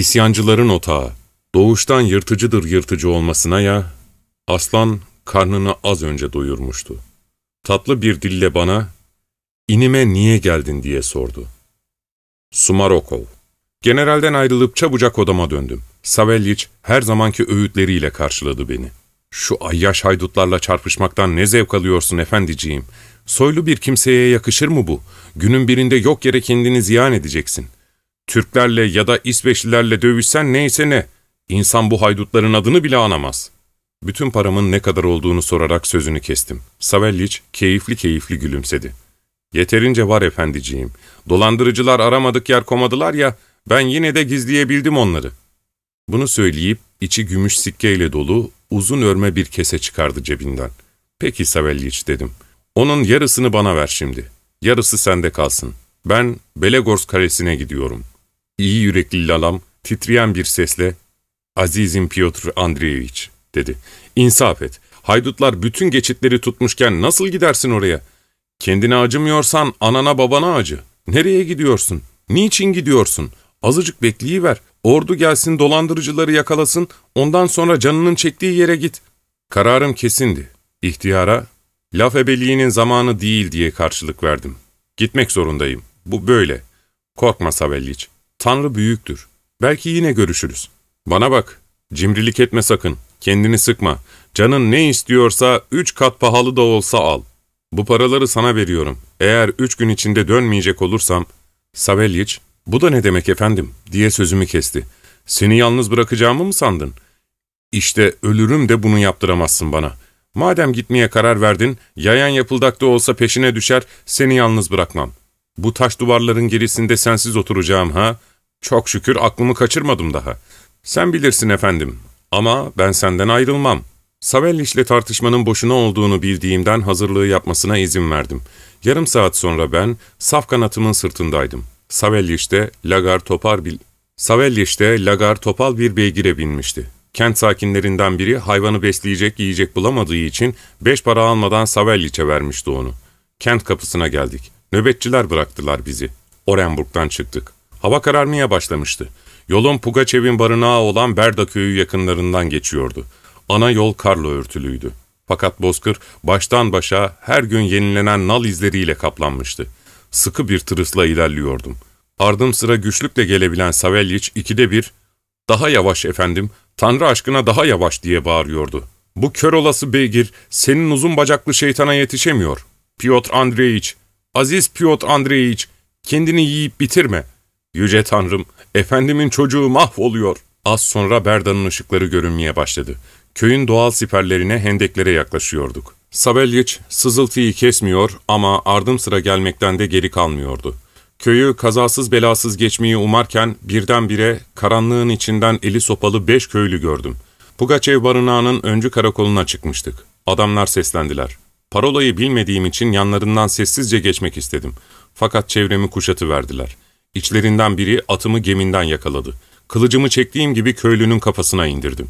İsyancıların otağı, doğuştan yırtıcıdır yırtıcı olmasına ya, aslan karnını az önce doyurmuştu. Tatlı bir dille bana, inime niye geldin diye sordu. Sumarokov. Generalden ayrılıp çabucak odama döndüm. Savelyiç her zamanki öğütleriyle karşıladı beni. Şu ayyaş haydutlarla çarpışmaktan ne zevk alıyorsun efendiciğim. Soylu bir kimseye yakışır mı bu? Günün birinde yok yere kendini ziyan edeceksin. Türklerle ya da İsveçlilerle dövüşsen neyse ne. İnsan bu haydutların adını bile anamaz. Bütün paramın ne kadar olduğunu sorarak sözünü kestim. Savelliç keyifli keyifli gülümsedi. Yeterince var efendiciğim. Dolandırıcılar aramadık yer komadılar ya, ben yine de gizleyebildim onları. Bunu söyleyip içi gümüş sikkeyle dolu uzun örme bir kese çıkardı cebinden. Peki Savelliç dedim. Onun yarısını bana ver şimdi. Yarısı sende kalsın. Ben Belegorsk Kalesi'ne gidiyorum. İyi yürekli lalam titreyen bir sesle ''Azizim Piotr Andreevich'' dedi. ''İnsaf et. Haydutlar bütün geçitleri tutmuşken nasıl gidersin oraya? Kendine acımıyorsan anana babana acı. Nereye gidiyorsun? Niçin gidiyorsun? Azıcık bekleyiver. Ordu gelsin dolandırıcıları yakalasın, ondan sonra canının çektiği yere git. Kararım kesindi. İhtiyara, laf ebeliğinin zamanı değil diye karşılık verdim. Gitmek zorundayım. Bu böyle. Korkma Savelliç. Tanrı büyüktür. Belki yine görüşürüz. Bana bak, cimrilik etme sakın. Kendini sıkma. Canın ne istiyorsa üç kat pahalı da olsa al. Bu paraları sana veriyorum. Eğer üç gün içinde dönmeyecek olursam... Savelliç, bu da ne demek efendim diye sözümü kesti. Seni yalnız bırakacağımı mı sandın? İşte ölürüm de bunu yaptıramazsın bana. Madem gitmeye karar verdin, yayan yapıldakta olsa peşine düşer, seni yalnız bırakmam. Bu taş duvarların gerisinde sensiz oturacağım ha? Çok şükür aklımı kaçırmadım daha. Sen bilirsin efendim. Ama ben senden ayrılmam. Savelliç'le tartışmanın boşuna olduğunu bildiğimden hazırlığı yapmasına izin verdim. Yarım saat sonra ben saf kanatımın sırtındaydım. Savelliç'te lagar topar bil... Savelliç'te lagar topal bir beygire binmişti. Kent sakinlerinden biri hayvanı besleyecek yiyecek bulamadığı için beş para almadan Savelliç'e vermişti onu. Kent kapısına geldik. Nöbetçiler bıraktılar bizi. Orenburg'dan çıktık. Hava kararmaya başlamıştı. Yolun Pugaçev'in barınağı olan Berda köyü yakınlarından geçiyordu. Ana yol karla örtülüydü. Fakat Bozkır baştan başa her gün yenilenen nal izleriyle kaplanmıştı. Sıkı bir tırısla ilerliyordum. Ardım sıra güçlükle gelebilen Savelyiç ikide bir, ''Daha yavaş efendim, Tanrı aşkına daha yavaş.'' diye bağırıyordu. ''Bu kör olası beygir senin uzun bacaklı şeytana yetişemiyor. Piotr Andreyiç, aziz Piotr Andreyiç, kendini yiyip bitirme. Yüce Tanrım, efendimin çocuğu mahvoluyor.'' Az sonra Berda'nın ışıkları görünmeye başladı. Köyün doğal siperlerine, hendeklere yaklaşıyorduk. Sabelyiç sızıltıyı kesmiyor ama ardım sıra gelmekten de geri kalmıyordu. Köyü kazasız belasız geçmeyi umarken birdenbire karanlığın içinden eli sopalı beş köylü gördüm. Pugaçev barınağının öncü karakoluna çıkmıştık. Adamlar seslendiler. Parolayı bilmediğim için yanlarından sessizce geçmek istedim. Fakat çevremi kuşatı verdiler. İçlerinden biri atımı geminden yakaladı. Kılıcımı çektiğim gibi köylünün kafasına indirdim.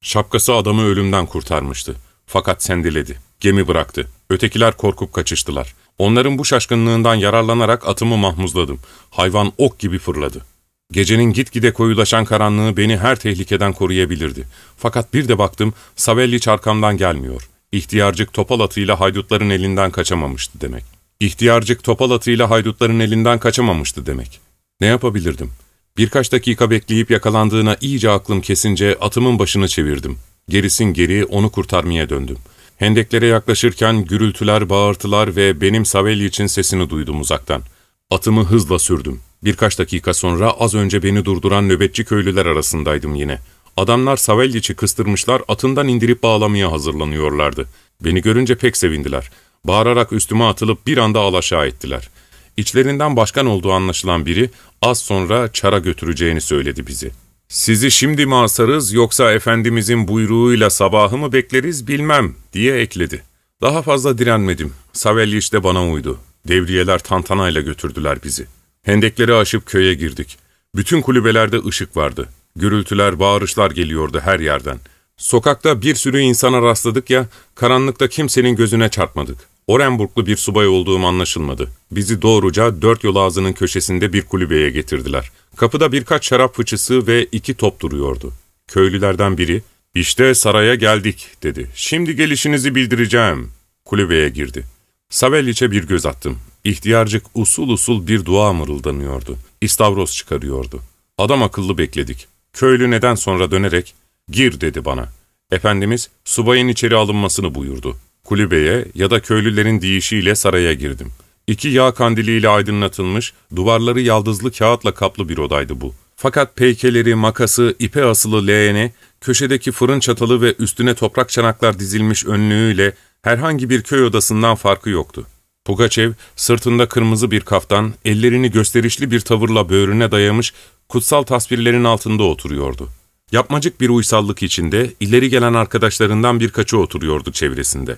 Şapkası adamı ölümden kurtarmıştı. Fakat sendeledi. Gemi bıraktı. Ötekiler korkup kaçıştılar. Onların bu şaşkınlığından yararlanarak atımı mahmuzladım. Hayvan ok gibi fırladı. Gecenin gitgide koyulaşan karanlığı beni her tehlikeden koruyabilirdi. Fakat bir de baktım, Savelliç arkamdan gelmiyor. İhtiyarcık topal atıyla haydutların elinden kaçamamıştı demek. İhtiyarcık topal atıyla haydutların elinden kaçamamıştı demek. Ne yapabilirdim? Birkaç dakika bekleyip yakalandığına iyice aklım kesince atımın başını çevirdim. Gerisin geri onu kurtarmaya döndüm. Hendeklere yaklaşırken gürültüler, bağırtılar ve benim Savelli için sesini duydum uzaktan. Atımı hızla sürdüm. Birkaç dakika sonra az önce beni durduran nöbetçi köylüler arasındaydım yine. Adamlar Savelliç'i kıstırmışlar, atından indirip bağlamaya hazırlanıyorlardı. Beni görünce pek sevindiler. Bağırarak üstüme atılıp bir anda alaşağı ettiler. İçlerinden başkan olduğu anlaşılan biri az sonra çara götüreceğini söyledi bizi. ''Sizi şimdi mi asarız yoksa Efendimizin buyruğuyla sabahı mı bekleriz bilmem.'' diye ekledi. Daha fazla direnmedim. Savelyiç de bana uydu. Devriyeler tantanayla götürdüler bizi. Hendekleri aşıp köye girdik. Bütün kulübelerde ışık vardı. Gürültüler, bağırışlar geliyordu her yerden. Sokakta bir sürü insana rastladık ya, karanlıkta kimsenin gözüne çarpmadık. Orenburglu bir subay olduğum anlaşılmadı. Bizi doğruca dört yol ağzının köşesinde bir kulübeye getirdiler. Kapıda birkaç şarap fıçısı ve iki top duruyordu. Köylülerden biri, ''İşte saraya geldik.'' dedi. ''Şimdi gelişinizi bildireceğim.'' Kulübeye girdi. Savelliç'e bir göz attım. İhtiyarcık usul usul bir dua mırıldanıyordu. İstavros çıkarıyordu. Adam akıllı bekledik. Köylü neden sonra dönerek, ''Gir.'' dedi bana. Efendimiz, subayın içeri alınmasını buyurdu. Kulübeye ya da köylülerin deyişiyle saraya girdim. İki yağ kandiliyle aydınlatılmış, duvarları yaldızlı kağıtla kaplı bir odaydı bu. Fakat peykeleri, makası, ipe asılı leğeni, köşedeki fırın çatalı ve üstüne toprak çanaklar dizilmiş önlüğüyle herhangi bir köy odasından farkı yoktu. Pugaçev, sırtında kırmızı bir kaftan, ellerini gösterişli bir tavırla böğrüne dayamış, kutsal tasvirlerin altında oturuyordu. Yapmacık bir uysallık içinde, ileri gelen arkadaşlarından birkaçı oturuyordu çevresinde.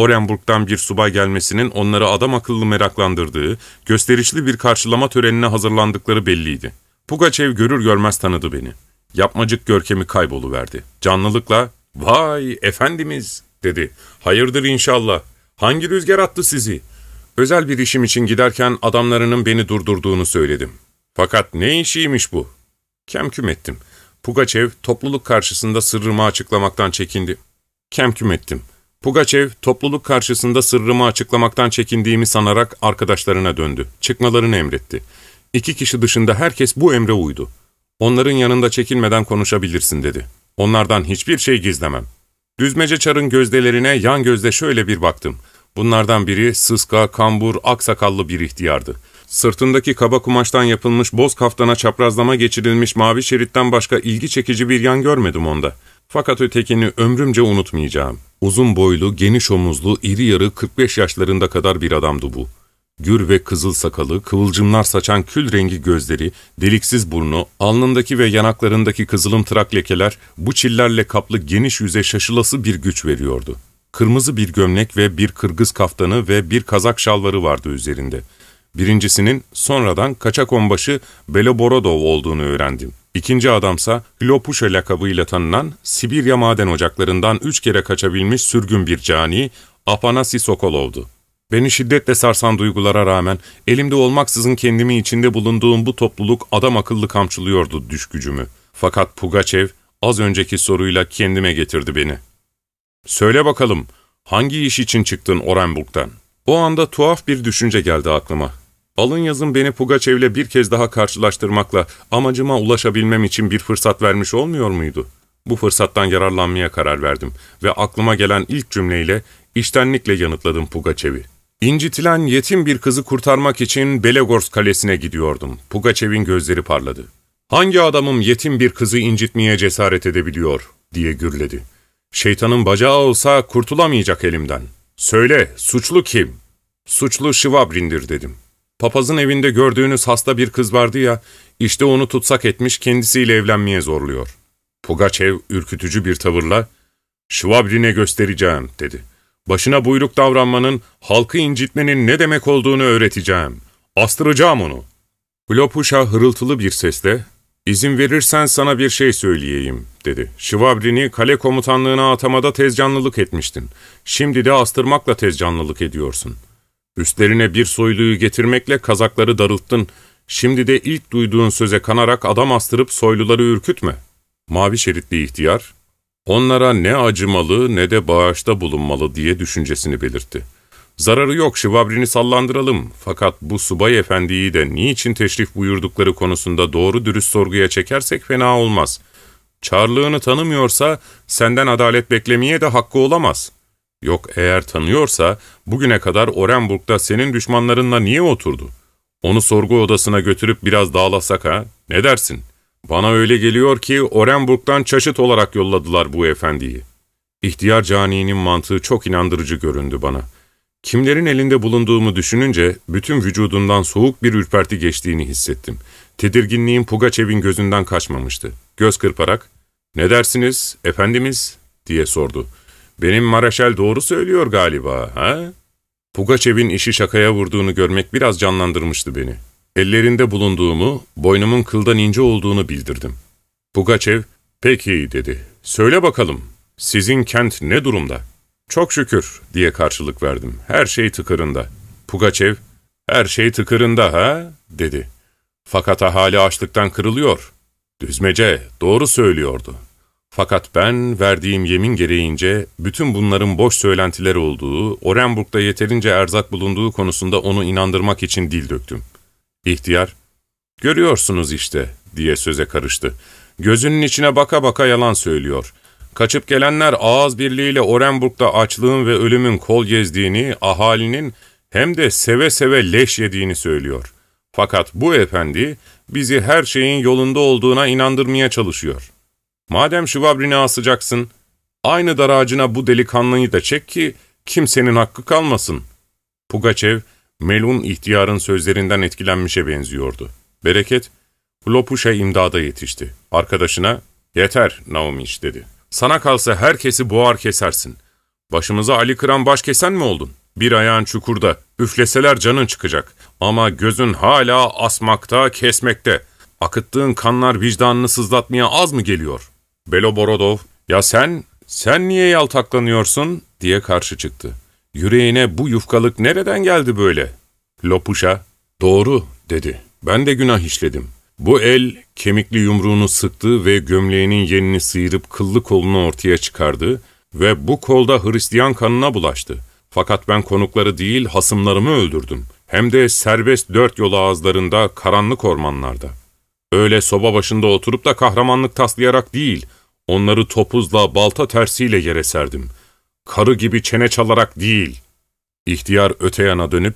Orenburg'dan bir subay gelmesinin onları adam akıllı meraklandırdığı, gösterişli bir karşılama törenine hazırlandıkları belliydi. Pugaçev görür görmez tanıdı beni. Yapmacık görkemi kayboluverdi. Canlılıkla, ''Vay efendimiz!'' dedi. ''Hayırdır inşallah. Hangi rüzgar attı sizi?'' Özel bir işim için giderken adamlarının beni durdurduğunu söyledim. Fakat ne işiymiş bu? Kemküm ettim. Pugaçev topluluk karşısında sırrımı açıklamaktan çekindi. Kemküm ettim. Pugaçev topluluk karşısında sırrımı açıklamaktan çekindiğimi sanarak arkadaşlarına döndü. Çıkmalarını emretti. İki kişi dışında herkes bu emre uydu. Onların yanında çekinmeden konuşabilirsin dedi. Onlardan hiçbir şey gizlemem. Düzmece çarın gözdelerine yan gözle şöyle bir baktım. Bunlardan biri sıska, kambur, aksakallı bir ihtiyardı. Sırtındaki kaba kumaştan yapılmış boz kaftana çaprazlama geçirilmiş mavi şeritten başka ilgi çekici bir yan görmedim onda. Fakat ötekini ömrümce unutmayacağım. Uzun boylu, geniş omuzlu, iri yarı 45 yaşlarında kadar bir adamdı bu. Gür ve kızıl sakalı, kıvılcımlar saçan kül rengi gözleri, deliksiz burnu, alnındaki ve yanaklarındaki kızılım tırak lekeler bu çillerle kaplı geniş yüze şaşılası bir güç veriyordu. Kırmızı bir gömlek ve bir kırgız kaftanı ve bir kazak şalvarı vardı üzerinde. Birincisinin sonradan kaçak onbaşı Beloborodov olduğunu öğrendim. İkinci adamsa Lopuşa lakabıyla tanınan Sibirya maden ocaklarından üç kere kaçabilmiş sürgün bir cani Apanasi Sokolov'du. Beni şiddetle sarsan duygulara rağmen elimde olmaksızın kendimi içinde bulunduğum bu topluluk adam akıllı kamçılıyordu düş gücümü. Fakat Pugaçev az önceki soruyla kendime getirdi beni. ''Söyle bakalım, hangi iş için çıktın Orenburg'dan?'' O anda tuhaf bir düşünce geldi aklıma. Alın yazın beni Pugaçev'le bir kez daha karşılaştırmakla amacıma ulaşabilmem için bir fırsat vermiş olmuyor muydu? Bu fırsattan yararlanmaya karar verdim ve aklıma gelen ilk cümleyle iştenlikle yanıtladım Pugaçev'i. İncitilen yetim bir kızı kurtarmak için Belegorsk kalesine gidiyordum. Pugaçev'in gözleri parladı. ''Hangi adamım yetim bir kızı incitmeye cesaret edebiliyor?'' diye gürledi. ''Şeytanın bacağı olsa kurtulamayacak elimden. Söyle, suçlu kim?'' ''Suçlu Şivabrin'dir.'' dedim. Papazın evinde gördüğünüz hasta bir kız vardı ya, işte onu tutsak etmiş kendisiyle evlenmeye zorluyor. Pugaçev ürkütücü bir tavırla, ''Şvabrin'e göstereceğim.'' dedi. ''Başına buyruk davranmanın, halkı incitmenin ne demek olduğunu öğreteceğim. Astıracağım onu.'' Lopuşa hırıltılı bir sesle, ''İzin verirsen sana bir şey söyleyeyim.'' dedi. ''Şivabrin'i kale komutanlığına atamada tezcanlılık etmiştin. Şimdi de astırmakla tezcanlılık ediyorsun.'' Üstlerine bir soyluyu getirmekle kazakları darılttın. Şimdi de ilk duyduğun söze kanarak adam astırıp soyluları ürkütme. Mavi şeritli ihtiyar, onlara ne acımalı ne de bağışta bulunmalı diye düşüncesini belirtti. Zararı yok şivabrini sallandıralım fakat bu subay efendiyi de niçin teşrif buyurdukları konusunda doğru dürüst sorguya çekersek fena olmaz. Çarlığını tanımıyorsa senden adalet beklemeye de hakkı olamaz.'' Yok eğer tanıyorsa bugüne kadar Orenburg'da senin düşmanlarınla niye oturdu? Onu sorgu odasına götürüp biraz dağlasak ha? Ne dersin? Bana öyle geliyor ki Orenburg'dan çaşıt olarak yolladılar bu efendiyi. İhtiyar caninin mantığı çok inandırıcı göründü bana. Kimlerin elinde bulunduğumu düşününce bütün vücudumdan soğuk bir ürperti geçtiğini hissettim. Tedirginliğim Pugaçev'in gözünden kaçmamıştı. Göz kırparak, ''Ne dersiniz, efendimiz?'' diye sordu. Benim Maraşel doğru söylüyor galiba, ha? Pugaçev'in işi şakaya vurduğunu görmek biraz canlandırmıştı beni. Ellerinde bulunduğumu, boynumun kıldan ince olduğunu bildirdim. Pugaçev, peki dedi. Söyle bakalım, sizin kent ne durumda? Çok şükür diye karşılık verdim. Her şey tıkırında. Pugaçev, her şey tıkırında ha dedi. Fakat ahali açlıktan kırılıyor. Düzmece doğru söylüyordu. Fakat ben verdiğim yemin gereğince bütün bunların boş söylentiler olduğu, Orenburg'da yeterince erzak bulunduğu konusunda onu inandırmak için dil döktüm. İhtiyar, görüyorsunuz işte diye söze karıştı. Gözünün içine baka baka yalan söylüyor. Kaçıp gelenler ağız birliğiyle Orenburg'da açlığın ve ölümün kol gezdiğini, ahalinin hem de seve seve leş yediğini söylüyor. Fakat bu efendi bizi her şeyin yolunda olduğuna inandırmaya çalışıyor. Madem şıvabrini asacaksın, aynı dar ağacına bu delikanlıyı da çek ki kimsenin hakkı kalmasın. Pugaçev, Melun ihtiyarın sözlerinden etkilenmişe benziyordu. Bereket, Lopuş'a imdada yetişti. Arkadaşına, ''Yeter Naumiç'' dedi. ''Sana kalsa herkesi boğar kesersin. Başımıza Ali Kıran baş kesen mi oldun? Bir ayağın çukurda, üfleseler canın çıkacak. Ama gözün hala asmakta, kesmekte. Akıttığın kanlar vicdanını sızlatmaya az mı geliyor?'' Beloborodov, ''Ya sen, sen niye yaltaklanıyorsun?'' diye karşı çıktı. ''Yüreğine bu yufkalık nereden geldi böyle?'' Lopuş'a, ''Doğru'' dedi. ''Ben de günah işledim. Bu el kemikli yumruğunu sıktı ve gömleğinin yenini sıyırıp kıllı kolunu ortaya çıkardı ve bu kolda Hristiyan kanına bulaştı. Fakat ben konukları değil hasımlarımı öldürdüm. Hem de serbest dört yol ağızlarında, karanlık ormanlarda. Öyle soba başında oturup da kahramanlık taslayarak değil, onları topuzla, balta tersiyle yere serdim. Karı gibi çene çalarak değil. İhtiyar öte yana dönüp,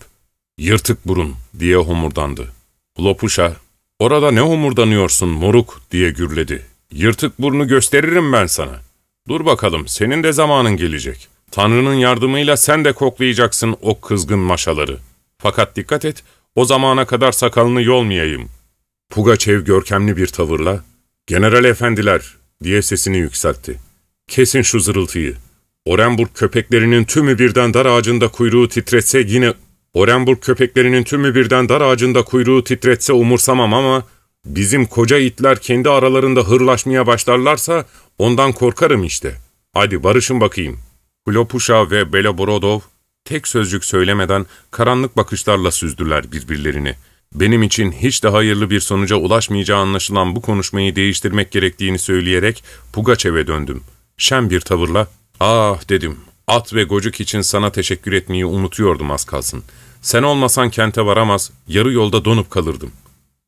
yırtık burun diye homurdandı. Lopuşa, orada ne homurdanıyorsun moruk diye gürledi. Yırtık burnu gösteririm ben sana. Dur bakalım, senin de zamanın gelecek. Tanrı'nın yardımıyla sen de koklayacaksın o kızgın maşaları. Fakat dikkat et, o zamana kadar sakalını yolmayayım. Pugaçev görkemli bir tavırla, ''General efendiler'' diye sesini yükseltti. ''Kesin şu zırıltıyı. Orenburg köpeklerinin tümü birden dar ağacında kuyruğu titretse yine... Orenburg köpeklerinin tümü birden dar ağacında kuyruğu titretse umursamam ama... Bizim koca itler kendi aralarında hırlaşmaya başlarlarsa ondan korkarım işte. Hadi barışın bakayım.'' Klopuşa ve Beloborodov tek sözcük söylemeden karanlık bakışlarla süzdüler birbirlerini. Benim için hiç de hayırlı bir sonuca ulaşmayacağı anlaşılan bu konuşmayı değiştirmek gerektiğini söyleyerek Pugaçev'e döndüm. Şen bir tavırla, ''Ah'' dedim, ''at ve gocuk için sana teşekkür etmeyi unutuyordum az kalsın. Sen olmasan kente varamaz, yarı yolda donup kalırdım.''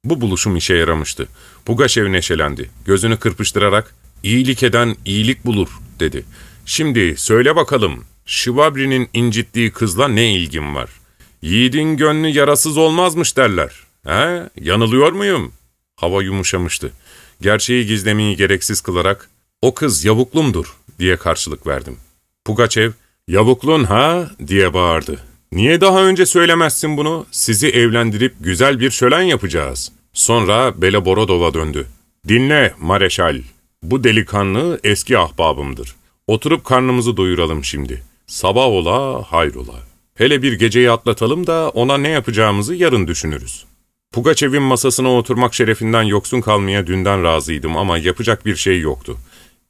Bu buluşum işe yaramıştı. Pugaçev neşelendi. Gözünü kırpıştırarak, ''İyilik eden iyilik bulur.'' dedi. ''Şimdi söyle bakalım, Şivabri'nin incittiği kızla ne ilgin var?'' Yiğidin gönlü yarasız olmazmış derler. He, yanılıyor muyum? Hava yumuşamıştı. Gerçeği gizlemeyi gereksiz kılarak, o kız yavuklumdur diye karşılık verdim. Pugaçev, yavuklun ha diye bağırdı. Niye daha önce söylemezsin bunu? Sizi evlendirip güzel bir şölen yapacağız. Sonra Belaborodov'a döndü. Dinle Mareşal, bu delikanlı eski ahbabımdır. Oturup karnımızı doyuralım şimdi. Sabah ola, hayrola. Hele bir geceyi atlatalım da ona ne yapacağımızı yarın düşünürüz. Pugaçev'in masasına oturmak şerefinden yoksun kalmaya dünden razıydım ama yapacak bir şey yoktu.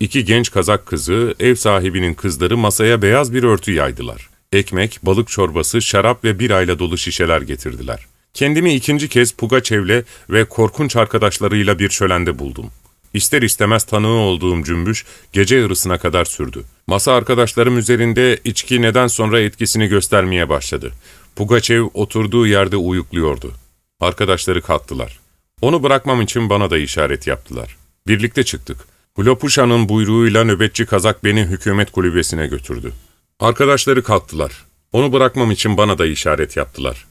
İki genç kazak kızı, ev sahibinin kızları masaya beyaz bir örtü yaydılar. Ekmek, balık çorbası, şarap ve birayla dolu şişeler getirdiler. Kendimi ikinci kez Pugaçev'le ve korkunç arkadaşlarıyla bir şölende buldum. İster istemez tanığı olduğum cümbüş gece yarısına kadar sürdü. Masa arkadaşlarım üzerinde içki neden sonra etkisini göstermeye başladı. Pugaçev oturduğu yerde uyukluyordu. Arkadaşları kalktılar. Onu bırakmam için bana da işaret yaptılar. Birlikte çıktık. Glopuşa'nın buyruğuyla nöbetçi kazak beni hükümet kulübesine götürdü. Arkadaşları kalktılar. Onu bırakmam için bana da işaret yaptılar.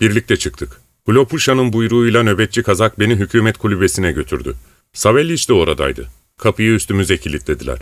Birlikte çıktık. Glopuşa'nın buyruğuyla nöbetçi kazak beni hükümet kulübesine götürdü. Savelliç de oradaydı. Kapıyı üstümüze kilitlediler.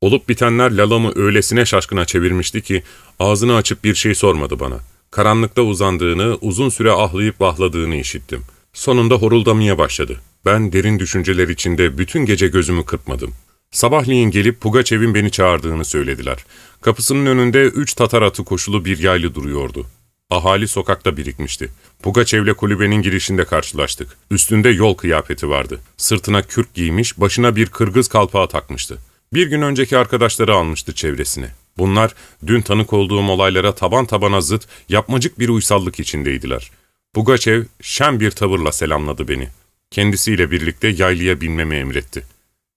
Olup bitenler Lalam'ı öylesine şaşkına çevirmişti ki ağzını açıp bir şey sormadı bana. Karanlıkta uzandığını, uzun süre ahlayıp vahladığını işittim. Sonunda horuldamaya başladı. Ben derin düşünceler içinde bütün gece gözümü kırpmadım. Sabahleyin gelip Pugaçev'in beni çağırdığını söylediler. Kapısının önünde üç Tatar atı koşulu bir yaylı duruyordu. Ahali sokakta birikmişti. Pugaçev'le kulübenin girişinde karşılaştık. Üstünde yol kıyafeti vardı. Sırtına kürk giymiş, başına bir kırgız kalpağı takmıştı. Bir gün önceki arkadaşları almıştı çevresine. Bunlar dün tanık olduğum olaylara taban tabana zıt, yapmacık bir uysallık içindeydiler. Pugaçev şen bir tavırla selamladı beni. Kendisiyle birlikte yaylıya binmemi emretti.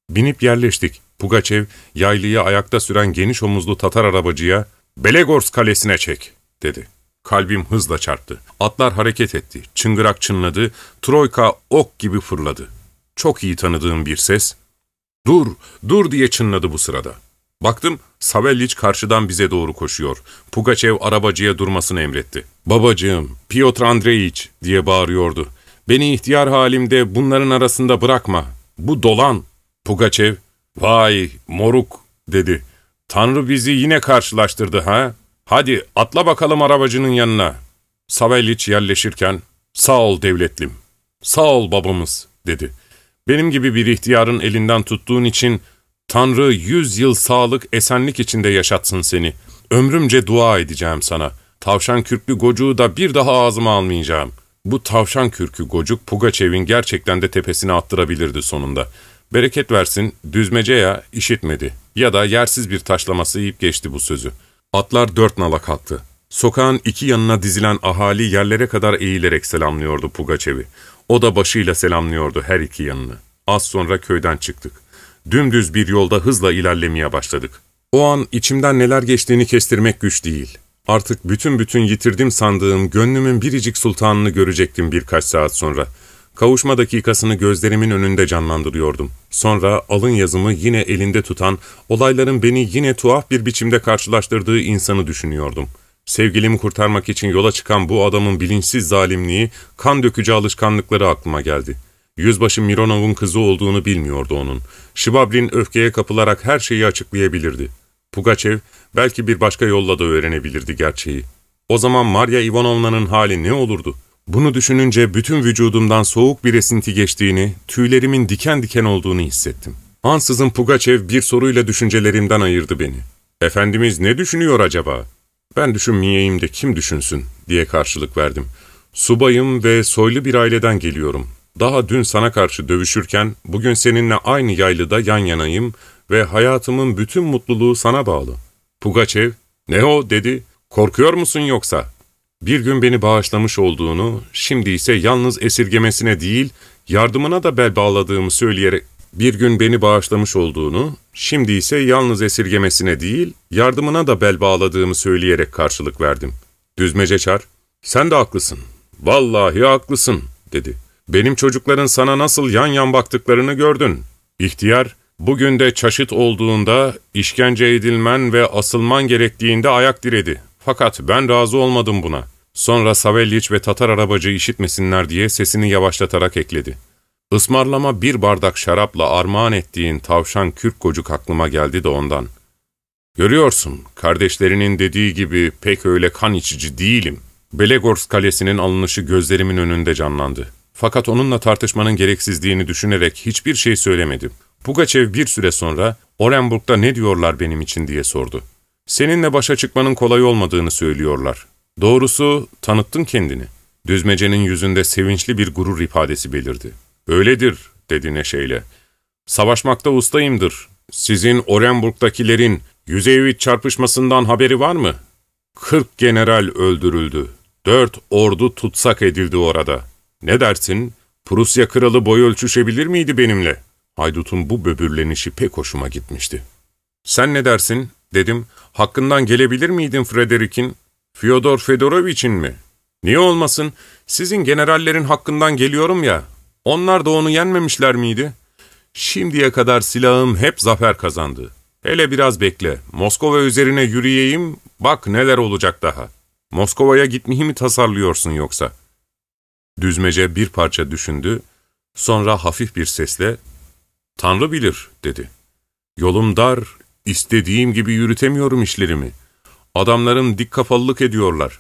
Binip yerleştik. Pugaçev, yaylıyı ayakta süren geniş omuzlu Tatar arabacıya ''Belegors kalesine çek'' dedi. Kalbim hızla çarptı. Atlar hareket etti. Çıngırak çınladı. Troika ok gibi fırladı. Çok iyi tanıdığım bir ses ''Dur, dur'' diye çınladı bu sırada. Baktım, Savelliç karşıdan bize doğru koşuyor. Pugaçev arabacıya durmasını emretti. ''Babacığım, Piotr Andreyiç'' diye bağırıyordu. ''Beni ihtiyar halimde bunların arasında bırakma. Bu dolan.'' Pugaçev, ''Vay, moruk'' dedi. ''Tanrı bizi yine karşılaştırdı ha? Hadi atla bakalım arabacının yanına.'' Savelliç yerleşirken, ''Sağ ol devletlim, sağ ol babamız.'' dedi. Benim gibi bir ihtiyarın elinden tuttuğun için Tanrı yüz yıl sağlık, esenlik içinde yaşatsın seni. Ömrümce dua edeceğim sana. Tavşan kürklü gocuğu da bir daha ağzıma almayacağım. Bu tavşan kürkü gocuk Pugaçev'in gerçekten de tepesine attırabilirdi sonunda. Bereket versin, düzmece ya işitmedi. Ya da yersiz bir taşlaması yiyip geçti bu sözü. Atlar dört nala kalktı. Sokağın iki yanına dizilen ahali yerlere kadar eğilerek selamlıyordu Pugaçev'i. O da başıyla selamlıyordu her iki yanını. Az sonra köyden çıktık. Dümdüz bir yolda hızla ilerlemeye başladık. O an içimden neler geçtiğini kestirmek güç değil. Artık bütün bütün yitirdim sandığım gönlümün biricik sultanını görecektim birkaç saat sonra. Kavuşma dakikasını gözlerimin önünde canlandırıyordum. Sonra alın yazımı yine elinde tutan, olayların beni yine tuhaf bir biçimde karşılaştırdığı insanı düşünüyordum. Sevgilimi kurtarmak için yola çıkan bu adamın bilinçsiz zalimliği, kan dökücü alışkanlıkları aklıma geldi. Yüzbaşı Mironov'un kızı olduğunu bilmiyordu onun. Şibabrin öfkeye kapılarak her şeyi açıklayabilirdi. Pugaçev belki bir başka yolla da öğrenebilirdi gerçeği. O zaman Maria Ivanovna'nın hali ne olurdu? Bunu düşününce bütün vücudumdan soğuk bir esinti geçtiğini, tüylerimin diken diken olduğunu hissettim. Ansızın Pugaçev bir soruyla düşüncelerimden ayırdı beni. ''Efendimiz ne düşünüyor acaba?'' ''Ben düşünmeyeyim de kim düşünsün?'' diye karşılık verdim. ''Subayım ve soylu bir aileden geliyorum. Daha dün sana karşı dövüşürken, bugün seninle aynı yaylıda yan yanayım ve hayatımın bütün mutluluğu sana bağlı. Pugaçev, ne o dedi, korkuyor musun yoksa? Bir gün beni bağışlamış olduğunu, şimdi ise yalnız esirgemesine değil, yardımına da bel bağladığımı söyleyerek, bir gün beni bağışlamış olduğunu, şimdi ise yalnız esirgemesine değil, yardımına da bel bağladığımı söyleyerek karşılık verdim. Düzmece Çar, sen de haklısın, vallahi haklısın, dedi. Benim çocukların sana nasıl yan yan baktıklarını gördün. İhtiyar, bugün de çaşıt olduğunda, işkence edilmen ve asılman gerektiğinde ayak diredi. Fakat ben razı olmadım buna. Sonra Savelliç ve Tatar arabacı işitmesinler diye sesini yavaşlatarak ekledi. Ismarlama bir bardak şarapla armağan ettiğin tavşan kürk kocuk aklıma geldi de ondan. Görüyorsun, kardeşlerinin dediği gibi pek öyle kan içici değilim. Belegors kalesinin alınışı gözlerimin önünde canlandı. Fakat onunla tartışmanın gereksizliğini düşünerek hiçbir şey söylemedim. Pugaçev bir süre sonra, Orenburg'da ne diyorlar benim için diye sordu. Seninle başa çıkmanın kolay olmadığını söylüyorlar. Doğrusu tanıttın kendini. Düzmecenin yüzünde sevinçli bir gurur ifadesi belirdi. Öyledir, dedi neşeyle. Savaşmakta ustayımdır. Sizin Orenburg'dakilerin Yüzeyvit çarpışmasından haberi var mı? Kırk general öldürüldü. Dört ordu tutsak edildi orada. Ne dersin? Prusya kralı boy ölçüşebilir miydi benimle? Haydut'un bu böbürlenişi pek hoşuma gitmişti. Sen ne dersin? dedim. Hakkından gelebilir miydin Frederick'in? Fyodor Fedorovich'in mi? Niye olmasın? Sizin generallerin hakkından geliyorum ya. Onlar da onu yenmemişler miydi? Şimdiye kadar silahım hep zafer kazandı. Hele biraz bekle. Moskova üzerine yürüyeyim, bak neler olacak daha. Moskova'ya gitmeyi mi tasarlıyorsun yoksa? Düzmece bir parça düşündü, sonra hafif bir sesle, ''Tanrı bilir.'' dedi. ''Yolum dar, istediğim gibi yürütemiyorum işlerimi. Adamlarım dik kafalılık ediyorlar.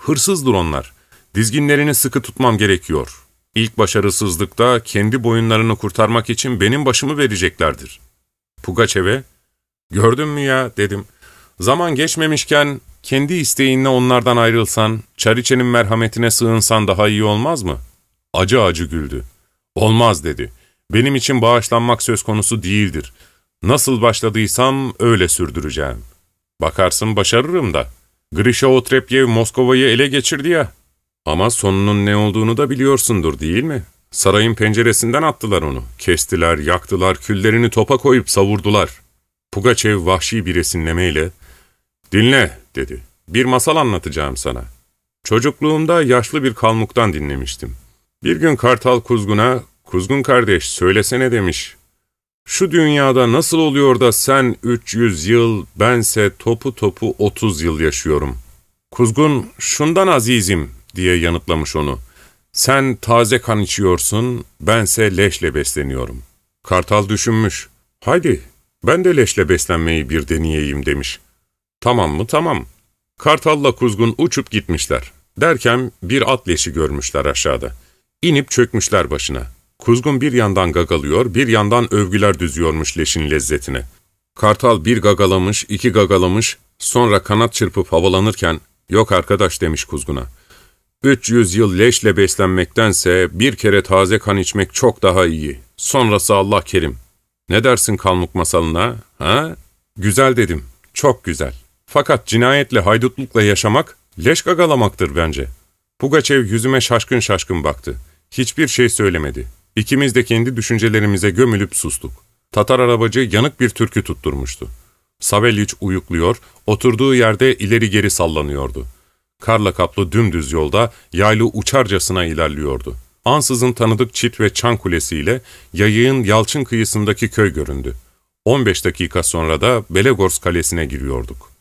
Hırsızdır onlar. Dizginlerini sıkı tutmam gerekiyor. İlk başarısızlıkta kendi boyunlarını kurtarmak için benim başımı vereceklerdir. Pugaçev'e, ''Gördün mü ya?'' dedim. ''Zaman geçmemişken kendi isteğinle onlardan ayrılsan, Çariçe'nin merhametine sığınsan daha iyi olmaz mı?'' Acı acı güldü. ''Olmaz.'' dedi. ''Benim için bağışlanmak söz konusu değildir. Nasıl başladıysam öyle sürdüreceğim.'' Bakarsın başarırım da. Grisha Otrepyev Moskova'yı ele geçirdi ya. Ama sonunun ne olduğunu da biliyorsundur değil mi? Sarayın penceresinden attılar onu. Kestiler, yaktılar, küllerini topa koyup savurdular. Pugaçev vahşi bir esinlemeyle, ''Dinle'' dedi. ''Bir masal anlatacağım sana. Çocukluğumda yaşlı bir kalmuktan dinlemiştim. Bir gün Kartal Kuzgun'a, ''Kuzgun kardeş, söylesene'' demiş. ''Şu dünyada nasıl oluyor da sen 300 yıl, bense topu topu 30 yıl yaşıyorum?'' Kuzgun, ''Şundan azizim'' diye yanıtlamış onu. ''Sen taze kan içiyorsun, bense leşle besleniyorum.'' Kartal düşünmüş. ''Haydi, ben de leşle beslenmeyi bir deneyeyim.'' demiş. ''Tamam mı, tamam.'' Kartal'la Kuzgun uçup gitmişler. Derken bir at leşi görmüşler aşağıda. İnip çökmüşler başına. Kuzgun bir yandan gagalıyor, bir yandan övgüler düzüyormuş leşin lezzetine. Kartal bir gagalamış, iki gagalamış, sonra kanat çırpıp havalanırken, ''Yok arkadaş'' demiş Kuzgun'a. ''300 yıl leşle beslenmektense bir kere taze kan içmek çok daha iyi. Sonrası Allah kerim. Ne dersin kalmuk masalına, ha?'' ''Güzel'' dedim, ''Çok güzel. Fakat cinayetle, haydutlukla yaşamak, leş gagalamaktır bence.'' Pugaçev yüzüme şaşkın şaşkın baktı. Hiçbir şey söylemedi. İkimiz de kendi düşüncelerimize gömülüp sustuk. Tatar arabacı yanık bir türkü tutturmuştu. Saveliç uyukluyor, oturduğu yerde ileri geri sallanıyordu. Karla kaplı dümdüz yolda yaylı uçarcasına ilerliyordu. Ansızın tanıdık çit ve çan kulesiyle yayığın yalçın kıyısındaki köy göründü. 15 dakika sonra da Belegors kalesine giriyorduk.